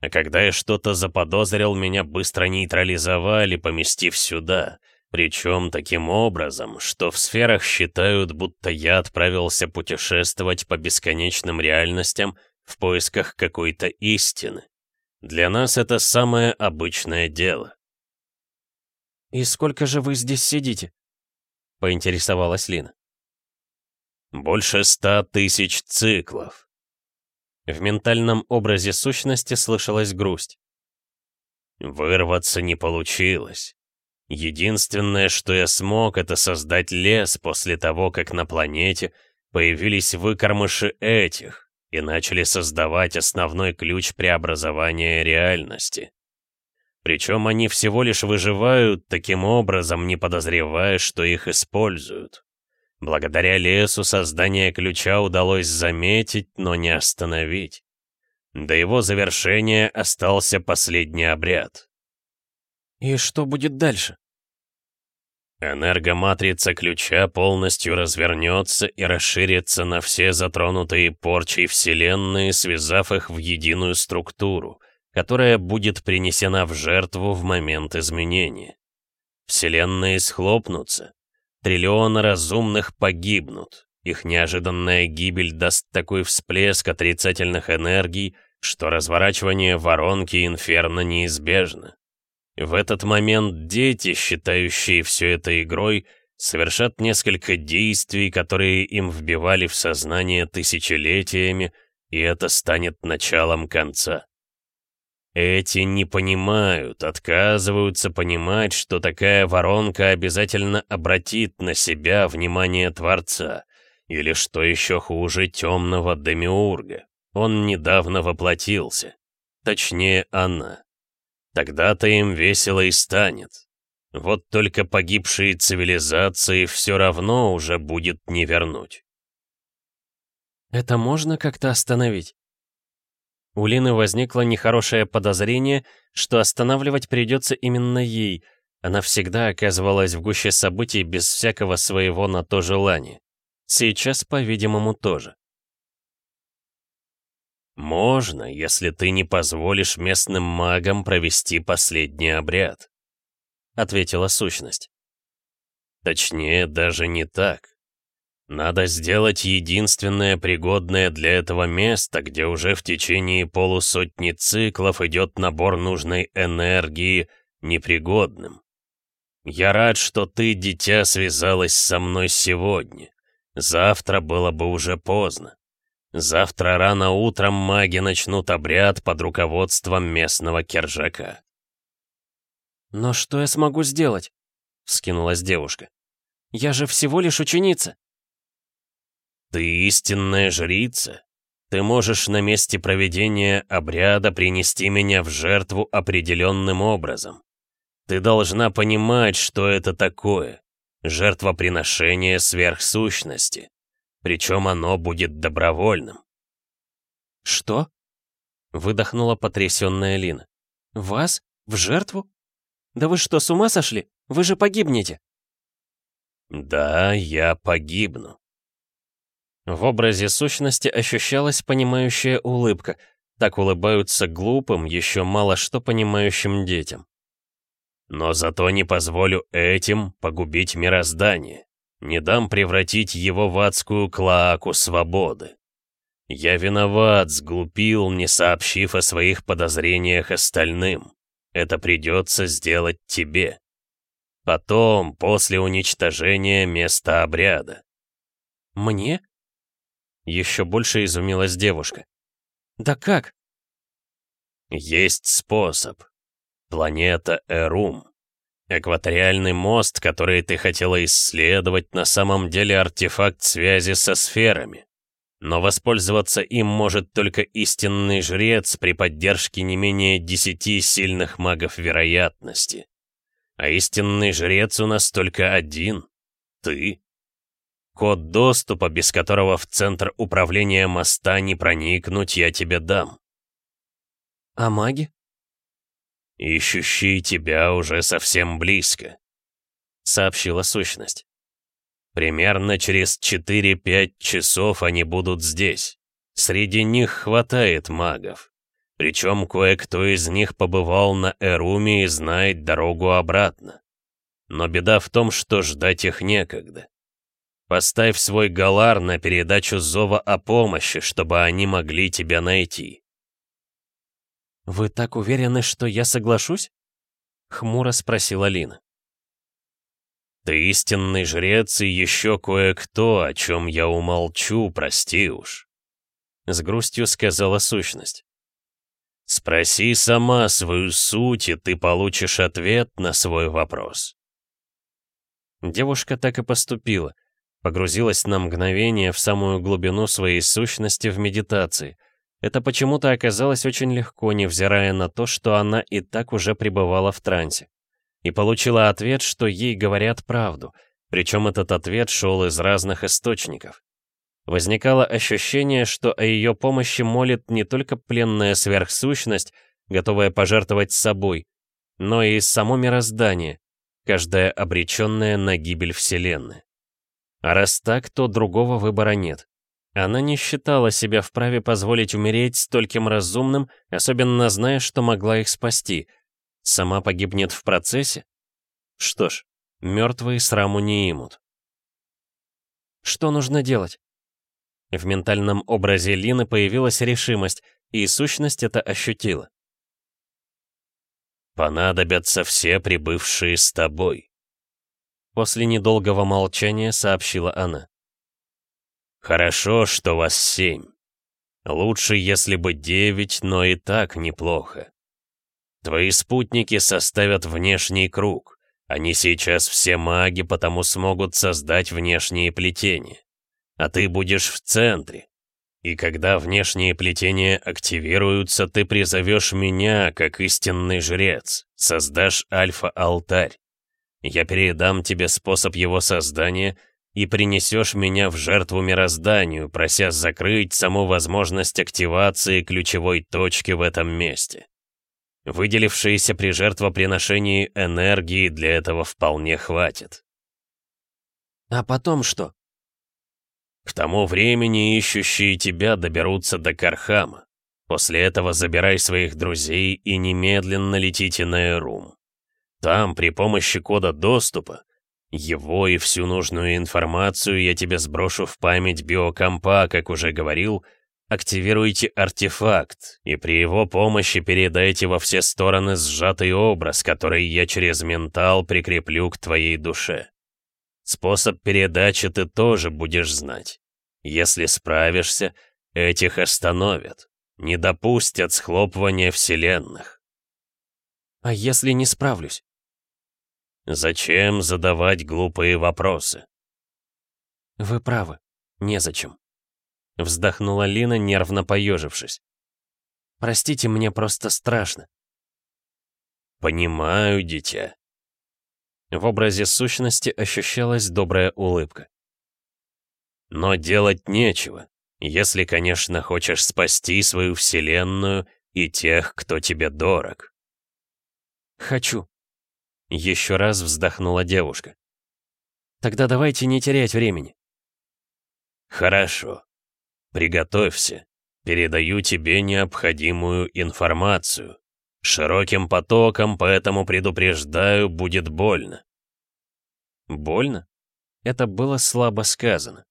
А когда я что-то заподозрил, меня быстро нейтрализовали, поместив сюда, причем таким образом, что в сферах считают, будто я отправился путешествовать по бесконечным реальностям в поисках какой-то истины. Для нас это самое обычное дело. «И сколько же вы здесь сидите?» — поинтересовалась Лина. «Больше ста тысяч циклов». В ментальном образе сущности слышалась грусть. «Вырваться не получилось. Единственное, что я смог, это создать лес после того, как на планете появились выкормыши этих и начали создавать основной ключ преобразования реальности. Причем они всего лишь выживают таким образом, не подозревая, что их используют. Благодаря лесу создание ключа удалось заметить, но не остановить. До его завершения остался последний обряд. «И что будет дальше?» Энергоматрица ключа полностью развернется и расширится на все затронутые порчей Вселенные, связав их в единую структуру, которая будет принесена в жертву в момент изменения. Вселенные схлопнутся, триллионы разумных погибнут, их неожиданная гибель даст такой всплеск отрицательных энергий, что разворачивание воронки инферно неизбежно. В этот момент дети, считающие все это игрой, совершат несколько действий, которые им вбивали в сознание тысячелетиями, и это станет началом конца. Эти не понимают, отказываются понимать, что такая воронка обязательно обратит на себя внимание Творца, или, что еще хуже, темного Демиурга. Он недавно воплотился. Точнее, она. Тогда-то им весело и станет. Вот только погибшие цивилизации все равно уже будет не вернуть. «Это можно как-то остановить?» У Лины возникло нехорошее подозрение, что останавливать придется именно ей. Она всегда оказывалась в гуще событий без всякого своего на то желания. Сейчас, по-видимому, тоже. «Можно, если ты не позволишь местным магам провести последний обряд», — ответила сущность. Точнее, даже не так. Надо сделать единственное пригодное для этого место, где уже в течение полусотни циклов идет набор нужной энергии, непригодным. Я рад, что ты, дитя, связалась со мной сегодня. Завтра было бы уже поздно. Завтра рано утром маги начнут обряд под руководством местного кержака. «Но что я смогу сделать?» — вскинулась девушка. «Я же всего лишь ученица». «Ты истинная жрица. Ты можешь на месте проведения обряда принести меня в жертву определенным образом. Ты должна понимать, что это такое. Жертвоприношение сверхсущности. Причем оно будет добровольным. «Что?» — выдохнула потрясённая Лина. «Вас? В жертву? Да вы что, с ума сошли? Вы же погибнете!» «Да, я погибну». В образе сущности ощущалась понимающая улыбка. Так улыбаются глупым, еще мало что понимающим детям. Но зато не позволю этим погубить мироздание. Не дам превратить его в адскую клаку свободы. Я виноват, сглупил, не сообщив о своих подозрениях остальным. Это придется сделать тебе. Потом, после уничтожения места обряда. Мне? Еще больше изумилась девушка. Да как? Есть способ. Планета Эрум. Экваториальный мост, который ты хотела исследовать, на самом деле артефакт связи со сферами. Но воспользоваться им может только истинный жрец при поддержке не менее десяти сильных магов вероятности. А истинный жрец у нас только один — ты. Код доступа, без которого в центр управления моста не проникнуть, я тебе дам. А маги? «Ищущие тебя уже совсем близко», — сообщила сущность. «Примерно через 4-5 часов они будут здесь. Среди них хватает магов. Причем кое-кто из них побывал на Эруме и знает дорогу обратно. Но беда в том, что ждать их некогда. Поставь свой галар на передачу зова о помощи, чтобы они могли тебя найти. «Вы так уверены, что я соглашусь?» — хмуро спросила Лина. «Ты истинный жрец и еще кое-кто, о чем я умолчу, прости уж», — с грустью сказала сущность. «Спроси сама свою суть, и ты получишь ответ на свой вопрос». Девушка так и поступила, погрузилась на мгновение в самую глубину своей сущности в медитации — это почему-то оказалось очень легко, невзирая на то, что она и так уже пребывала в трансе. И получила ответ, что ей говорят правду, причем этот ответ шел из разных источников. Возникало ощущение, что о ее помощи молит не только пленная сверхсущность, готовая пожертвовать собой, но и само мироздание, каждая обреченная на гибель Вселенной. А раз так, то другого выбора нет. Она не считала себя вправе позволить умереть стольким разумным, особенно зная, что могла их спасти. Сама погибнет в процессе? Что ж, мертвые сраму не имут. Что нужно делать? В ментальном образе Лины появилась решимость, и сущность это ощутила. «Понадобятся все прибывшие с тобой», — после недолгого молчания сообщила она. Хорошо, что вас семь. Лучше, если бы девять, но и так неплохо. Твои спутники составят внешний круг. Они сейчас все маги, потому смогут создать внешние плетения. А ты будешь в центре. И когда внешние плетения активируются, ты призовешь меня, как истинный жрец, создашь альфа-алтарь. Я передам тебе способ его создания и принесешь меня в жертву мирозданию, прося закрыть саму возможность активации ключевой точки в этом месте. Выделившиеся при жертвоприношении энергии для этого вполне хватит. А потом что? К тому времени ищущие тебя доберутся до Кархама. После этого забирай своих друзей и немедленно летите на Эрум. Там, при помощи кода доступа, его и всю нужную информацию я тебе сброшу в память биокомпа, как уже говорил. Активируйте артефакт, и при его помощи передайте во все стороны сжатый образ, который я через ментал прикреплю к твоей душе. Способ передачи ты тоже будешь знать. Если справишься, Этих остановят. Не допустят схлопывания вселенных. А если не справлюсь? Зачем задавать глупые вопросы? Вы правы. Незачем. Вздохнула Лина, нервно поежившись. Простите, мне просто страшно. Понимаю, дитя. В образе сущности ощущалась добрая улыбка. Но делать нечего, если, конечно, хочешь спасти свою вселенную и тех, кто тебе дорог. Хочу. Еще раз вздохнула девушка. Тогда давайте не терять времени. Хорошо. Приготовься. Передаю тебе необходимую информацию. Широким потоком, поэтому предупреждаю, будет больно. Больно? Это было слабо сказано.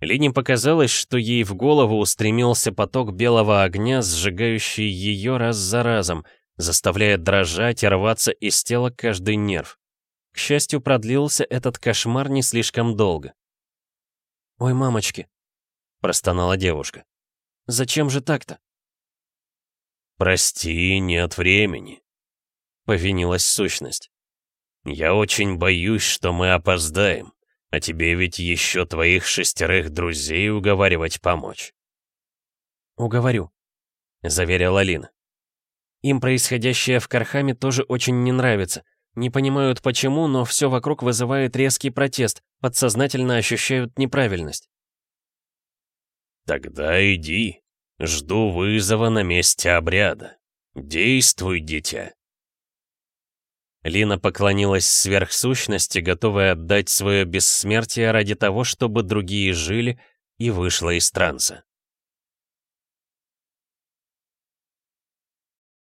Лине показалось, что ей в голову устремился поток белого огня, сжигающий ее раз за разом, заставляя дрожать и рваться из тела каждый нерв. К счастью, продлился этот кошмар не слишком долго. «Ой, мамочки!» — простонала девушка. «Зачем же так-то?» «Прости, нет времени», — повинилась сущность. «Я очень боюсь, что мы опоздаем, а тебе ведь еще твоих шестерых друзей уговаривать помочь». «Уговорю», — заверила Лина. «Им происходящее в Кархаме тоже очень не нравится. Не понимают почему, но все вокруг вызывает резкий протест, подсознательно ощущают неправильность». «Тогда иди», Жду вызова на месте обряда. Действуй, дитя. Лина поклонилась сверхсущности, готовая отдать свое бессмертие ради того, чтобы другие жили, и вышла из транса.